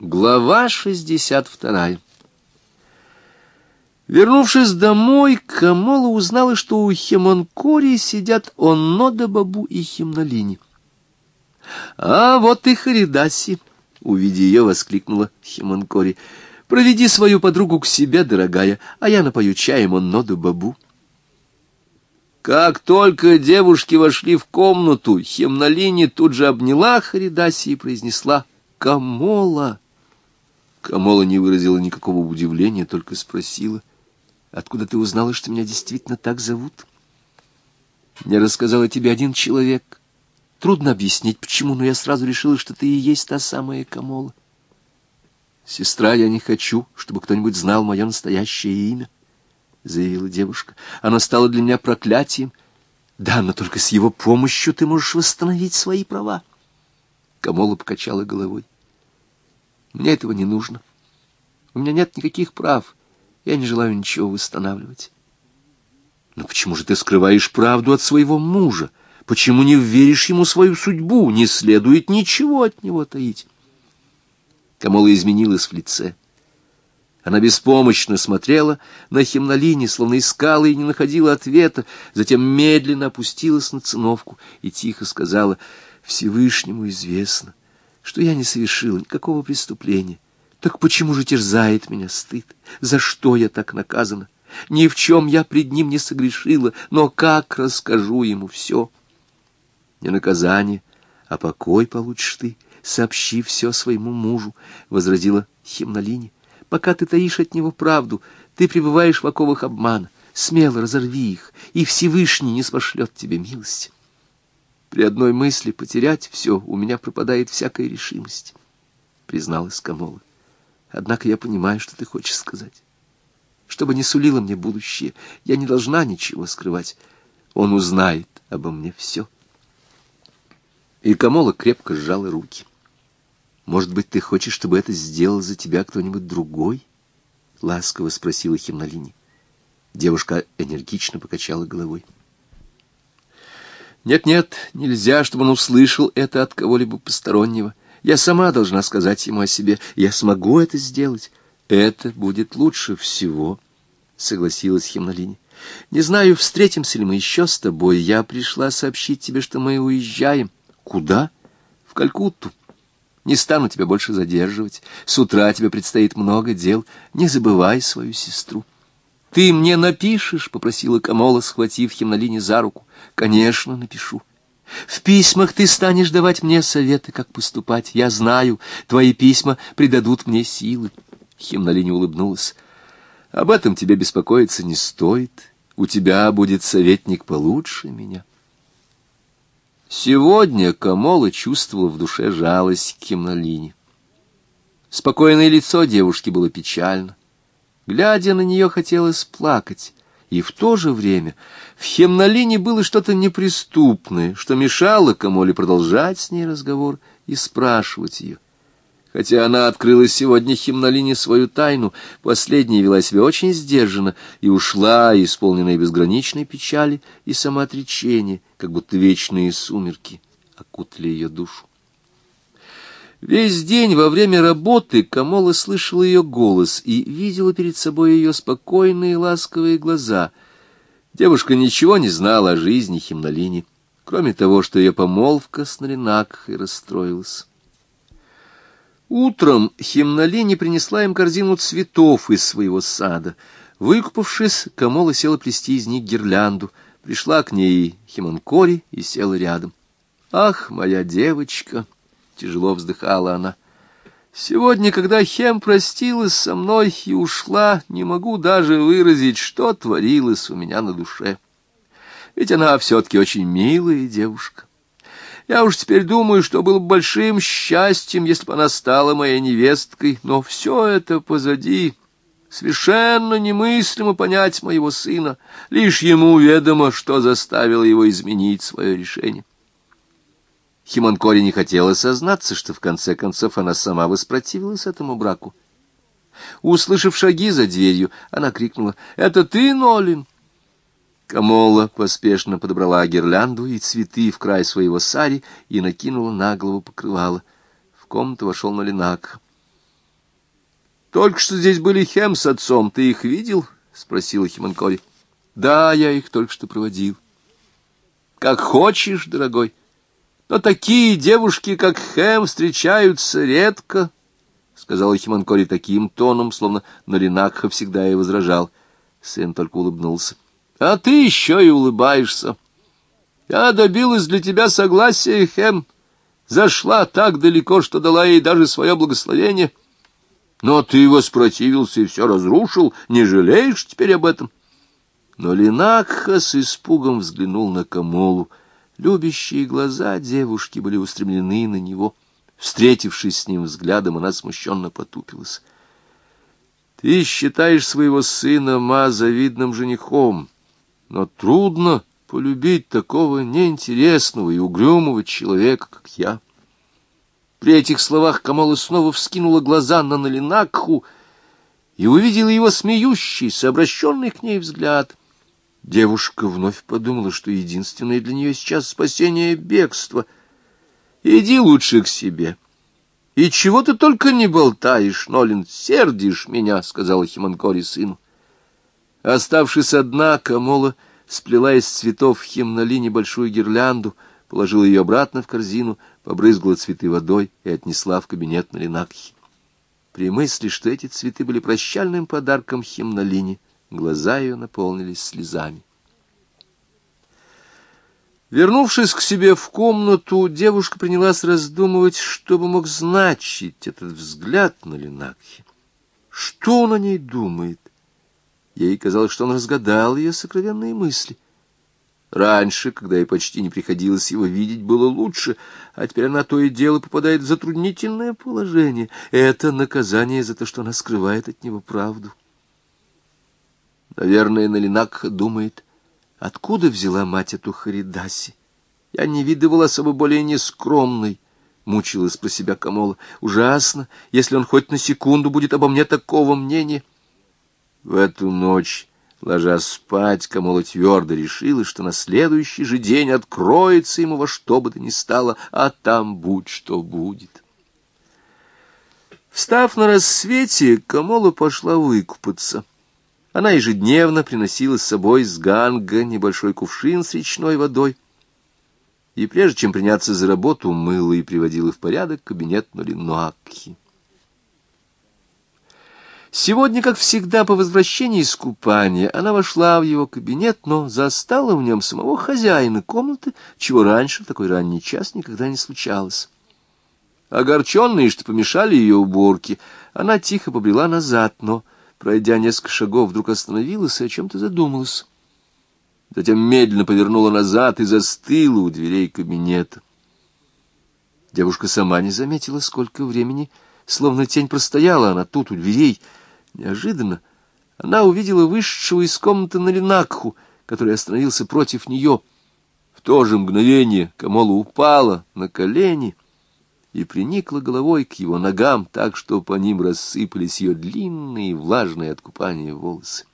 Глава 62 Вернувшись домой, Камола узнала, что у Хемонкори сидят Оннода Бабу и Химнолини. «А вот и Харидаси!» — увидя ее, воскликнула Химонкори. «Проведи свою подругу к себе, дорогая, а я напою чаем Онноду Бабу». Как только девушки вошли в комнату, Хемнолини тут же обняла Харидаси и произнесла «Камола!» Камола не выразила никакого удивления, только спросила, «Откуда ты узнала, что меня действительно так зовут?» «Мне рассказал о тебе один человек. Трудно объяснить, почему, но я сразу решила, что ты и есть та самая Камола. Сестра, я не хочу, чтобы кто-нибудь знал мое настоящее имя», — заявила девушка. «Оно стало для меня проклятием. Да, но только с его помощью ты можешь восстановить свои права». Камола покачала головой. Мне этого не нужно. У меня нет никаких прав. Я не желаю ничего восстанавливать. Но почему же ты скрываешь правду от своего мужа? Почему не веришь ему свою судьбу? Не следует ничего от него таить. Камола изменилась в лице. Она беспомощно смотрела на химнолине, словно искала и не находила ответа, затем медленно опустилась на циновку и тихо сказала «Всевышнему известно, что я не совершила никакого преступления. Так почему же терзает меня стыд? За что я так наказана? Ни в чем я пред ним не согрешила, но как расскажу ему все? Не наказание, а покой получишь ты, сообщи все своему мужу, — возразила Химнолине. Пока ты таишь от него правду, ты пребываешь в оковах обмана. Смело разорви их, и Всевышний не спошлет тебе милость. При одной мысли потерять все у меня пропадает всякая решимость, — призналась Камола. Однако я понимаю, что ты хочешь сказать. Чтобы не сулило мне будущее, я не должна ничего скрывать. Он узнает обо мне все. И Камола крепко сжала руки. «Может быть, ты хочешь, чтобы это сделал за тебя кто-нибудь другой?» — ласково спросила Химнолини. Девушка энергично покачала головой. Нет-нет, нельзя, чтобы он услышал это от кого-либо постороннего. Я сама должна сказать ему о себе. Я смогу это сделать. Это будет лучше всего, — согласилась Химнолини. Не знаю, встретимся ли мы еще с тобой. Я пришла сообщить тебе, что мы уезжаем. Куда? В Калькутту. Не стану тебя больше задерживать. С утра тебе предстоит много дел. Не забывай свою сестру. «Ты мне напишешь?» — попросила Камола, схватив Химнолине за руку. «Конечно, напишу. В письмах ты станешь давать мне советы, как поступать. Я знаю, твои письма придадут мне силы». Химнолине улыбнулась. «Об этом тебе беспокоиться не стоит. У тебя будет советник получше меня». Сегодня Камола чувствовала в душе жалость к Химнолине. Спокойное лицо девушки было печально. Глядя на нее, хотелось плакать. И в то же время в Хемнолине было что-то неприступное, что мешало Камоле продолжать с ней разговор и спрашивать ее. Хотя она открыла сегодня Химнолине свою тайну, последняя вела себя очень сдержанно и ушла, исполненная безграничной печали и самоотречения, как будто вечные сумерки окутали ее душу. Весь день во время работы Камола слышала ее голос и видела перед собой ее спокойные ласковые глаза. Девушка ничего не знала о жизни Химнолини, кроме того, что ее помолвка с Налинакхой расстроилась. Утром Химнолини принесла им корзину цветов из своего сада. Выкупавшись, Камола села плести из них гирлянду. Пришла к ней Химонкори и села рядом. «Ах, моя девочка!» Тяжело вздыхала она. Сегодня, когда Хем простилась со мной и ушла, не могу даже выразить, что творилось у меня на душе. Ведь она все-таки очень милая девушка. Я уж теперь думаю, что было бы большим счастьем, если бы она стала моей невесткой, но все это позади. Совершенно немыслимо понять моего сына. Лишь ему ведомо, что заставило его изменить свое решение. Химонкори не хотела сознаться, что в конце концов она сама воспротивилась этому браку. Услышав шаги за дверью, она крикнула «Это ты, Нолин?» Камола поспешно подобрала гирлянду и цветы в край своего сари и накинула на голову покрывало. В комнату вошел Нолинак. Только что здесь были Хем с отцом. Ты их видел? — спросила Химанкори. — Да, я их только что проводил. — Как хочешь, дорогой. Но такие девушки, как Хэм, встречаются редко, — сказала Химанкори таким тоном, словно Норинакха всегда и возражал. Сын только улыбнулся. — А ты еще и улыбаешься. Я добилась для тебя согласия, Хэм. Зашла так далеко, что дала ей даже свое благословение. Но ты воспротивился и все разрушил. Не жалеешь теперь об этом? Но Линакха с испугом взглянул на Камолу. Любящие глаза девушки были устремлены на него. Встретившись с ним взглядом, она смущенно потупилась. «Ты считаешь своего сына Ма завидным женихом, но трудно полюбить такого неинтересного и угрюмого человека, как я». При этих словах Камола снова вскинула глаза на Налинакху и увидела его смеющийся, обращенный к ней взгляд. Девушка вновь подумала, что единственное для нее сейчас спасение — бегство. «Иди лучше к себе». «И чего ты только не болтаешь, Нолин, сердишь меня», — сказала Химанкори сыну. Оставшись одна, Камола сплела из цветов химнали небольшую гирлянду, положила ее обратно в корзину, побрызгала цветы водой и отнесла в кабинет на Ленакхи. При мысли, что эти цветы были прощальным подарком химнолине, Глаза ее наполнились слезами. Вернувшись к себе в комнату, девушка принялась раздумывать, что бы мог значить этот взгляд на Ленакхе. Что он о ней думает? Ей казалось, что он разгадал ее сокровенные мысли. Раньше, когда ей почти не приходилось его видеть, было лучше, а теперь она то и дело попадает в затруднительное положение. Это наказание за то, что она скрывает от него правду. Наверное, Налинак думает, откуда взяла мать эту Харидаси. Я не видывала особо более нескромной, мучилась про себя Камола. Ужасно, если он хоть на секунду будет обо мне такого мнения. В эту ночь, ложась спать, Камола твердо решила, что на следующий же день откроется ему во что бы то ни стало, а там будь что будет. Встав на рассвете, Камола пошла выкупаться. Она ежедневно приносила с собой с ганга небольшой кувшин с речной водой, и прежде чем приняться за работу, мыла и приводила в порядок кабинет Норинуакхи. Сегодня, как всегда, по возвращении из купания, она вошла в его кабинет, но застала в нем самого хозяина комнаты, чего раньше в такой ранний час никогда не случалось. Огорченные, что помешали ее уборке, она тихо побрела назад, но пройдя несколько шагов, вдруг остановилась и о чем-то задумалась. Затем медленно повернула назад и застыла у дверей кабинета. Девушка сама не заметила, сколько времени, словно тень простояла она тут, у дверей. Неожиданно она увидела вышедшего из комнаты Налинакху, который остановился против нее. В то же мгновение Камола упала на колени — и приникла головой к его ногам так, что по ним рассыпались ее длинные, влажные от купания волосы.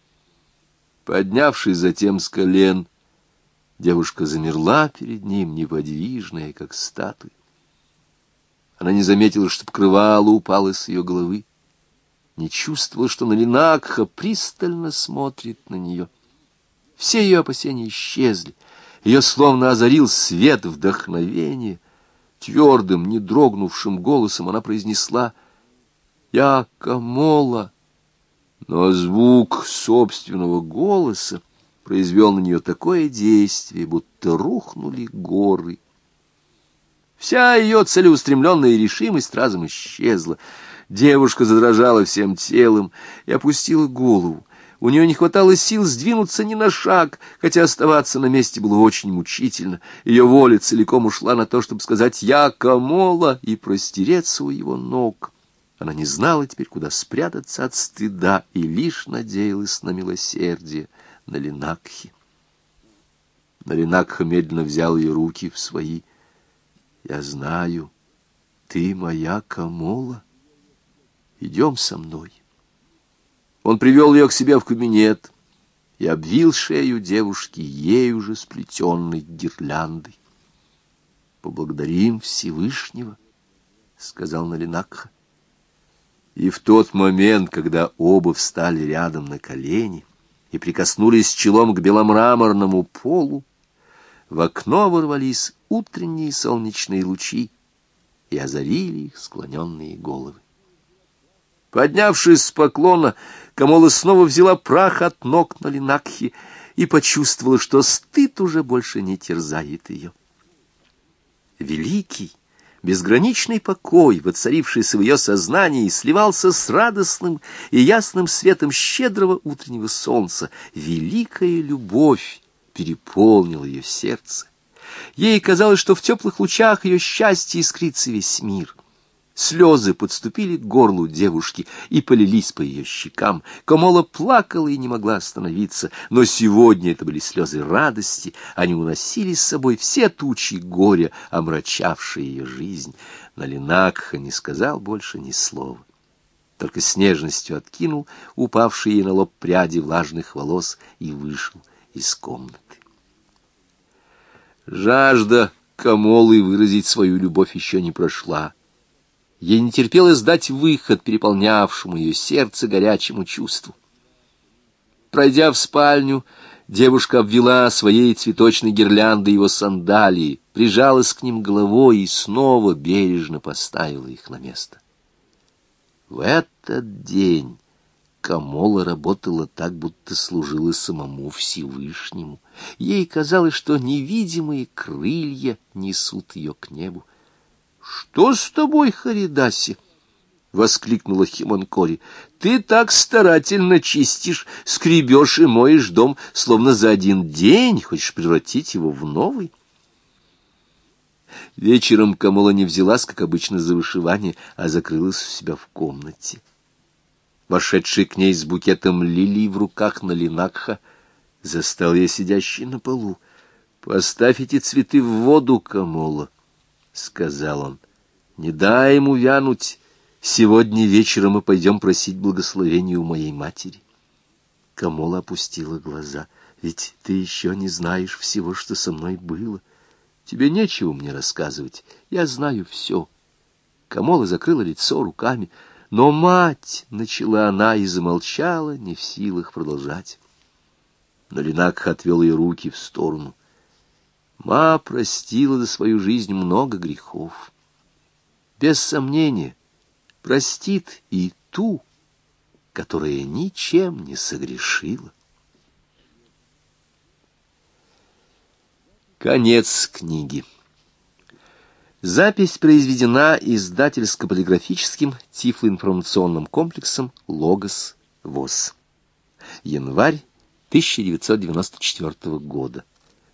Поднявшись затем с колен, девушка замерла перед ним, неподвижная, как статуя. Она не заметила, что покрывало упало с ее головы, не чувствовала, что Налинакха пристально смотрит на нее. Все ее опасения исчезли, ее словно озарил свет вдохновения — Твердым, не дрогнувшим голосом она произнесла «Я Камола». Но звук собственного голоса произвел на нее такое действие, будто рухнули горы. Вся ее целеустремленная решимость разом исчезла. Девушка задрожала всем телом и опустила голову. У нее не хватало сил сдвинуться ни на шаг, хотя оставаться на месте было очень мучительно. Ее воля целиком ушла на то, чтобы сказать «Я Камола» и простереться у его ног. Она не знала теперь, куда спрятаться от стыда, и лишь надеялась на милосердие, на Ленакхи. Налинакха медленно взял ее руки в свои. «Я знаю, ты моя Камола. Идем со мной». Он привел ее к себе в кабинет и обвил шею девушки ею же сплетенной гирляндой. «Поблагодарим Всевышнего», — сказал Налинакха. И в тот момент, когда оба встали рядом на колени и прикоснулись челом к беломраморному полу, в окно ворвались утренние солнечные лучи и озарили их склоненные головы. Поднявшись с поклона, Камола снова взяла прах от ног на Линакхи и почувствовала, что стыд уже больше не терзает ее. Великий, безграничный покой, воцарившийся в ее сознании, сливался с радостным и ясным светом щедрого утреннего солнца. Великая любовь переполнила ее сердце. Ей казалось, что в теплых лучах ее счастья искрится весь мир — Слезы подступили к горлу девушки и полились по ее щекам. Комола плакала и не могла остановиться, но сегодня это были слезы радости, они уносили с собой все тучи горя, омрачавшие ее жизнь. Налинакха не сказал больше ни слова, только с нежностью откинул упавшие ей на лоб пряди влажных волос и вышел из комнаты. Жажда Камолы выразить свою любовь еще не прошла. Ей не терпелось дать выход переполнявшему ее сердце горячему чувству. Пройдя в спальню, девушка обвела своей цветочной гирляндой его сандалии, прижалась к ним головой и снова бережно поставила их на место. В этот день Камола работала так, будто служила самому Всевышнему. Ей казалось, что невидимые крылья несут ее к небу. Что с тобой, Харидаси? — воскликнула Химонкори. — Ты так старательно чистишь, скребешь и моешь дом, словно за один день хочешь превратить его в новый. Вечером Камола не взялась, как обычно, за вышивание, а закрылась у себя в комнате. Вошедший к ней с букетом лилий в руках на линакха застал я сидящий на полу. — Поставь эти цветы в воду, Камола. — сказал он. — Не дай ему вянуть. Сегодня вечером мы пойдем просить благословения у моей матери. Камола опустила глаза. — Ведь ты еще не знаешь всего, что со мной было. Тебе нечего мне рассказывать. Я знаю все. Камола закрыла лицо руками. Но мать, — начала она и замолчала, не в силах продолжать. Но Ленак отвел ее руки в сторону — Ма простила за свою жизнь много грехов. Без сомнения, простит и ту, которая ничем не согрешила. Конец книги. Запись произведена издательско-полиграфическим тифлоинформационным комплексом «Логос ВОЗ». Январь 1994 года.